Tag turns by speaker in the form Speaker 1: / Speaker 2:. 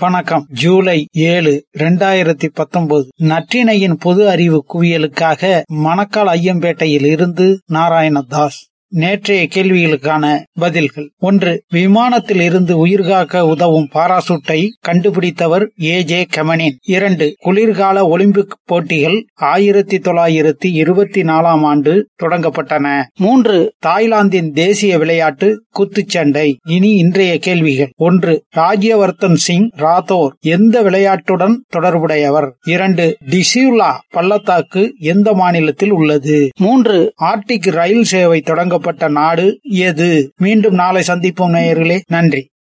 Speaker 1: வணக்கம். ஜூலை ஏழு இரண்டாயிரத்தி பத்தொன்பது நற்றினையின் பொது அறிவு குவியலுக்காக மணக்கால் ஐயம்பேட்டையில் இருந்து நாராயணதாஸ். நேற்றைய கேள்விகளுக்கான பதில்கள். ஒன்று விமானத்தில் இருந்து உயிர்காக்க உதவும் பாராசூட்டை கண்டுபிடித்தவர் ஏ. ஜே. கெமனின். இரண்டு குளிர்கால ஒலிம்பிக் போட்டிகள் ஆயிரத்தி தொள்ளாயிரத்தி இருபத்தி நாலாம் ஆண்டு தொடங்கப்பட்டன. மூன்று தாய்லாந்தின் தேசிய விளையாட்டு குத்துச்சண்டை. இனி இன்றைய கேள்விகள். ஒன்று ராஜ்யவர்தன் சிங் ராதோர் எந்த விளையாட்டுடன் தொடர்புடையவர்? இரண்டு டிசியுலா பள்ளத்தாக்கு எந்த மாநிலத்தில் உள்ளது? மூன்று ஆர்டிக் ரயில் சேவை தொடங்க தொடங்கப்பட்ட நாடு எது? மீண்டும் நாளை சந்திப்போம் நேயர்களே. நன்றி.